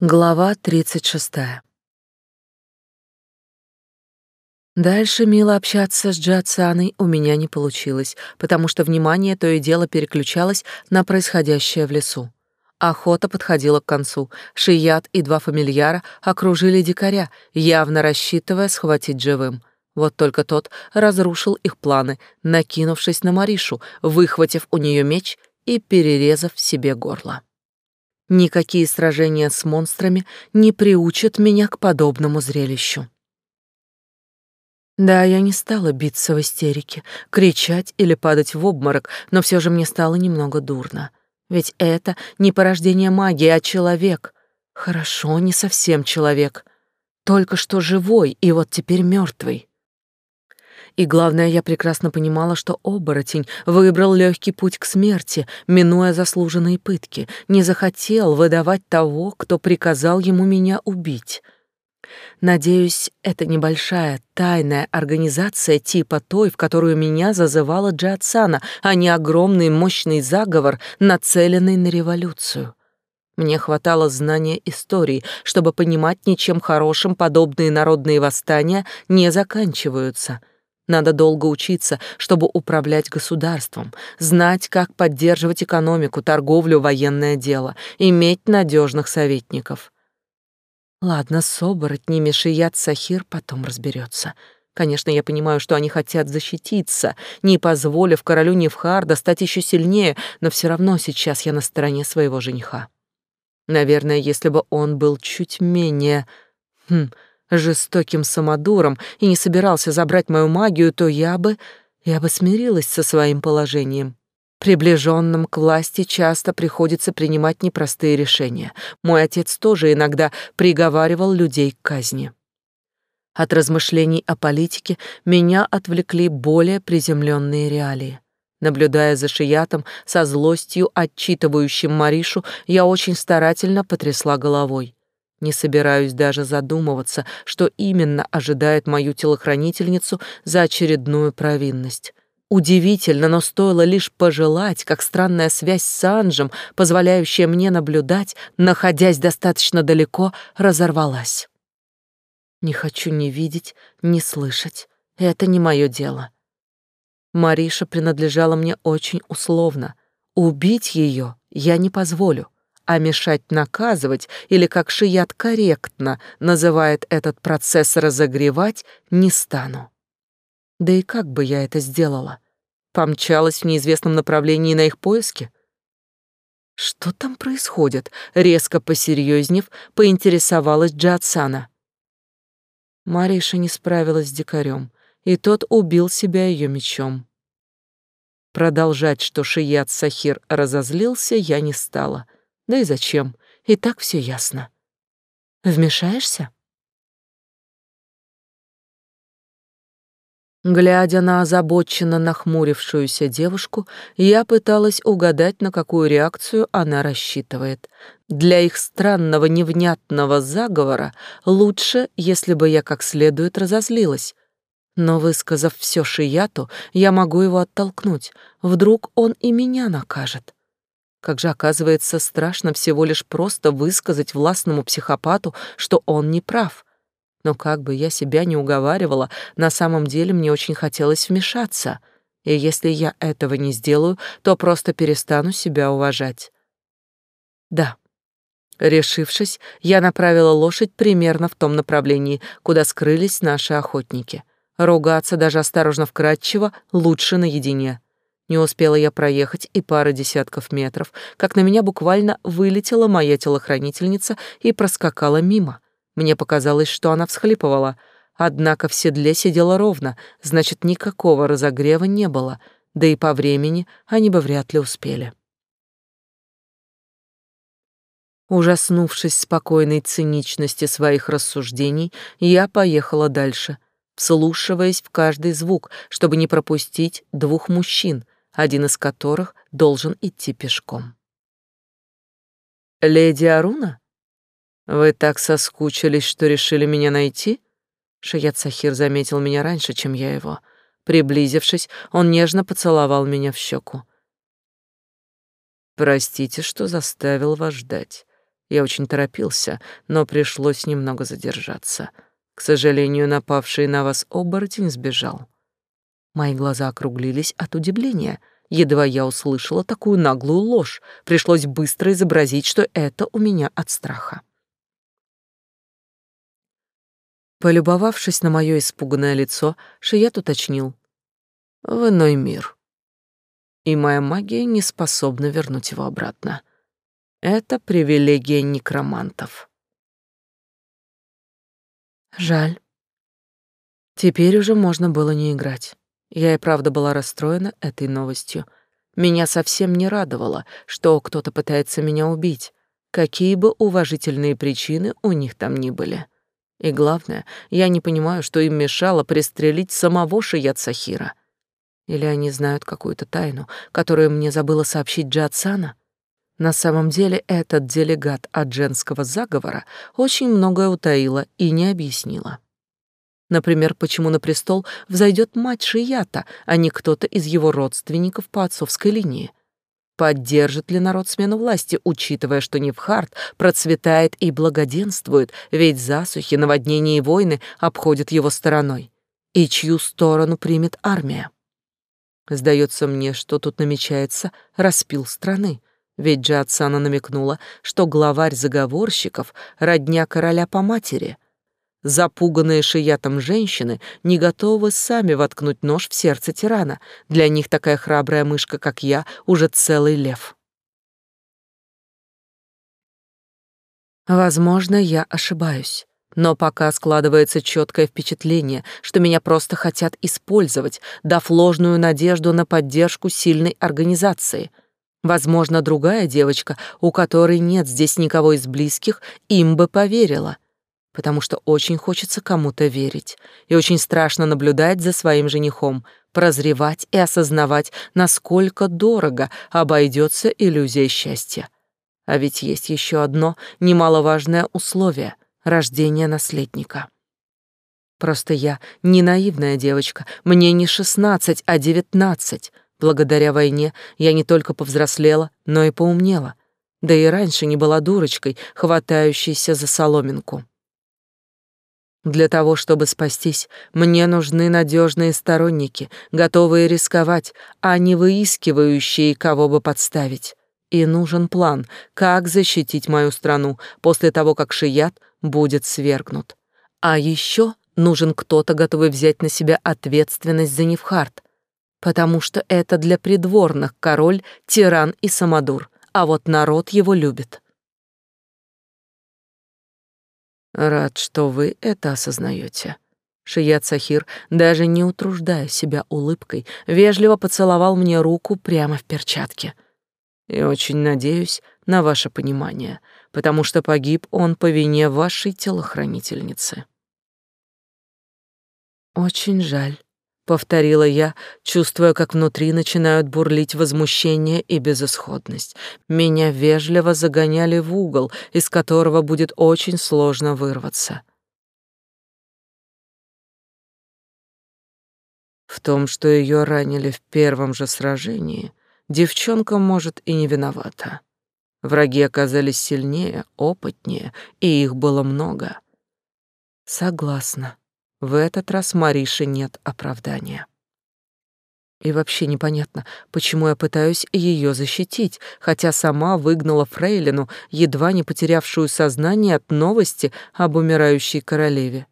Глава 36. Дальше мило общаться с Джиатсаной у меня не получилось, потому что внимание то и дело переключалось на происходящее в лесу. Охота подходила к концу. Шият и два фамильяра окружили дикаря, явно рассчитывая схватить живым. Вот только тот разрушил их планы, накинувшись на Маришу, выхватив у нее меч и перерезав себе горло. Никакие сражения с монстрами не приучат меня к подобному зрелищу. Да, я не стала биться в истерике, кричать или падать в обморок, но все же мне стало немного дурно. Ведь это не порождение магии, а человек. Хорошо, не совсем человек. Только что живой и вот теперь мертвый. И главное, я прекрасно понимала, что оборотень выбрал легкий путь к смерти, минуя заслуженные пытки, не захотел выдавать того, кто приказал ему меня убить. Надеюсь, это небольшая тайная организация типа той, в которую меня зазывала Джиатсана, а не огромный мощный заговор, нацеленный на революцию. Мне хватало знания истории, чтобы понимать, ничем хорошим подобные народные восстания не заканчиваются — надо долго учиться, чтобы управлять государством, знать, как поддерживать экономику, торговлю, военное дело, иметь надежных советников. Ладно, с оборотнями Шият Сахир потом разберется. Конечно, я понимаю, что они хотят защититься, не позволив королю Невхарда стать еще сильнее, но все равно сейчас я на стороне своего жениха. Наверное, если бы он был чуть менее... Хм, жестоким самодуром и не собирался забрать мою магию, то я бы... я бы смирилась со своим положением. Приближенным к власти часто приходится принимать непростые решения. Мой отец тоже иногда приговаривал людей к казни. От размышлений о политике меня отвлекли более приземленные реалии. Наблюдая за Шиятом, со злостью отчитывающим Маришу, я очень старательно потрясла головой. Не собираюсь даже задумываться, что именно ожидает мою телохранительницу за очередную провинность. Удивительно, но стоило лишь пожелать, как странная связь с Анжем, позволяющая мне наблюдать, находясь достаточно далеко, разорвалась. Не хочу ни видеть, ни слышать. Это не мое дело. Мариша принадлежала мне очень условно. Убить ее я не позволю а мешать наказывать или, как Шият корректно называет этот процесс разогревать, не стану. Да и как бы я это сделала? Помчалась в неизвестном направлении на их поиски? Что там происходит? Резко посерьезнев, поинтересовалась Джатсана. Мариша не справилась с дикарем, и тот убил себя ее мечом. Продолжать, что Шият Сахир разозлился, я не стала — да и зачем? И так все ясно. Вмешаешься? Глядя на озабоченно нахмурившуюся девушку, я пыталась угадать, на какую реакцию она рассчитывает. Для их странного невнятного заговора лучше, если бы я как следует разозлилась. Но, высказав все Шияту, я могу его оттолкнуть. Вдруг он и меня накажет. Как же, оказывается, страшно всего лишь просто высказать властному психопату, что он не прав. Но как бы я себя не уговаривала, на самом деле мне очень хотелось вмешаться. И если я этого не сделаю, то просто перестану себя уважать. Да. Решившись, я направила лошадь примерно в том направлении, куда скрылись наши охотники. Ругаться даже осторожно вкратчиво лучше наедине. Не успела я проехать и пары десятков метров, как на меня буквально вылетела моя телохранительница и проскакала мимо. Мне показалось, что она всхлипывала, однако в седле сидела ровно, значит, никакого разогрева не было, да и по времени они бы вряд ли успели. Ужаснувшись спокойной циничности своих рассуждений, я поехала дальше, вслушиваясь в каждый звук, чтобы не пропустить двух мужчин — один из которых должен идти пешком. «Леди Аруна, вы так соскучились, что решили меня найти?» Шаят Сахир заметил меня раньше, чем я его. Приблизившись, он нежно поцеловал меня в щеку. «Простите, что заставил вас ждать. Я очень торопился, но пришлось немного задержаться. К сожалению, напавший на вас оборотень сбежал. Мои глаза округлились от удивления. Едва я услышала такую наглую ложь, пришлось быстро изобразить, что это у меня от страха. Полюбовавшись на мое испуганное лицо, Шият уточнил. «В иной мир. И моя магия не способна вернуть его обратно. Это привилегия некромантов. Жаль. Теперь уже можно было не играть. Я и правда была расстроена этой новостью. Меня совсем не радовало, что кто-то пытается меня убить, какие бы уважительные причины у них там ни были. И главное, я не понимаю, что им мешало пристрелить самого Шият Сахира. Или они знают какую-то тайну, которую мне забыла сообщить Джатсана? На самом деле этот делегат от женского заговора очень многое утаила и не объяснила. Например, почему на престол взойдет мать Шията, а не кто-то из его родственников по отцовской линии. Поддержит ли народ смену власти, учитывая, что Невхард процветает и благоденствует, ведь засухи, наводнения и войны обходят его стороной? И чью сторону примет армия? Сдается мне, что тут намечается распил страны, ведь Джиатсана намекнула, что главарь заговорщиков — родня короля по матери. Запуганные шиятом женщины не готовы сами воткнуть нож в сердце тирана. Для них такая храбрая мышка, как я, уже целый лев. Возможно, я ошибаюсь. Но пока складывается четкое впечатление, что меня просто хотят использовать, дав ложную надежду на поддержку сильной организации — Возможно, другая девочка, у которой нет здесь никого из близких, им бы поверила, потому что очень хочется кому-то верить, и очень страшно наблюдать за своим женихом, прозревать и осознавать, насколько дорого обойдется иллюзия счастья. А ведь есть еще одно немаловажное условие — рождение наследника. Просто я не наивная девочка, мне не шестнадцать, а девятнадцать — Благодаря войне я не только повзрослела, но и поумнела. Да и раньше не была дурочкой, хватающейся за соломинку. Для того, чтобы спастись, мне нужны надежные сторонники, готовые рисковать, а не выискивающие, кого бы подставить. И нужен план, как защитить мою страну после того, как Шият будет свергнут. А еще нужен кто-то, готовый взять на себя ответственность за Невхарт, потому что это для придворных король, тиран и самодур, а вот народ его любит. Рад, что вы это осознаете. Шият Сахир, даже не утруждая себя улыбкой, вежливо поцеловал мне руку прямо в перчатке. И очень надеюсь на ваше понимание, потому что погиб он по вине вашей телохранительницы. Очень жаль повторила я, чувствуя, как внутри начинают бурлить возмущение и безысходность. Меня вежливо загоняли в угол, из которого будет очень сложно вырваться. В том, что ее ранили в первом же сражении, девчонка, может, и не виновата. Враги оказались сильнее, опытнее, и их было много. Согласна. В этот раз Марише нет оправдания. И вообще непонятно, почему я пытаюсь ее защитить, хотя сама выгнала Фрейлину, едва не потерявшую сознание от новости об умирающей королеве.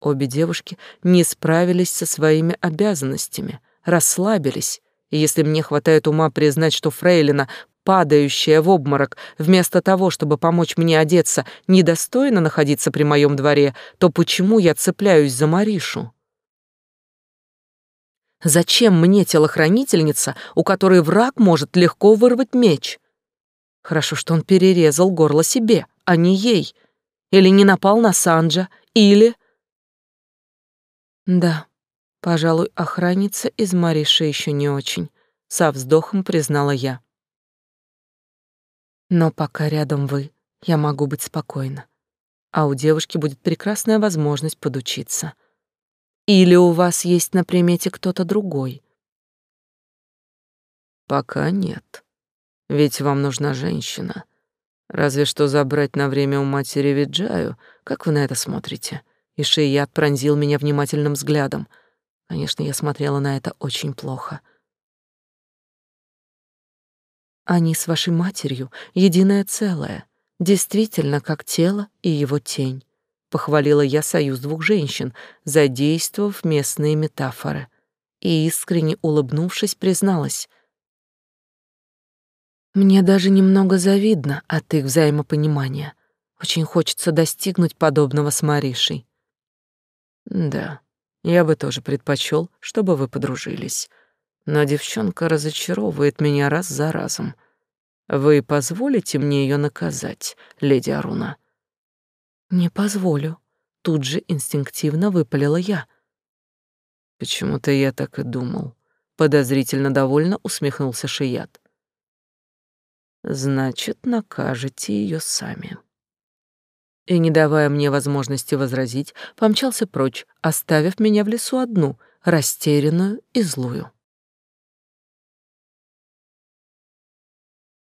Обе девушки не справились со своими обязанностями, расслабились, и если мне хватает ума признать, что Фрейлина падающая в обморок, вместо того, чтобы помочь мне одеться, недостойно находиться при моем дворе, то почему я цепляюсь за Маришу? Зачем мне телохранительница, у которой враг может легко вырвать меч? Хорошо, что он перерезал горло себе, а не ей. Или не напал на Санджа, или... Да, пожалуй, охранница из Мариши еще не очень, со вздохом признала я. Но пока рядом вы, я могу быть спокойна. А у девушки будет прекрасная возможность подучиться. Или у вас есть на примете кто-то другой? Пока нет. Ведь вам нужна женщина. Разве что забрать на время у матери Виджаю. Как вы на это смотрите? И Шият пронзил меня внимательным взглядом. Конечно, я смотрела на это очень плохо. Они с вашей матерью единое целое, действительно как тело и его тень. Похвалила я союз двух женщин, задействовав местные метафоры. И искренне улыбнувшись, призналась. Мне даже немного завидно от их взаимопонимания. Очень хочется достигнуть подобного с Маришей. Да, я бы тоже предпочел, чтобы вы подружились. Но девчонка разочаровывает меня раз за разом. Вы позволите мне ее наказать, леди Аруна? Не позволю. Тут же инстинктивно выпалила я. Почему-то я так и думал. Подозрительно довольно усмехнулся Шият. Значит, накажете ее сами и, не давая мне возможности возразить, помчался прочь, оставив меня в лесу одну, растерянную и злую.